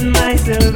in myself.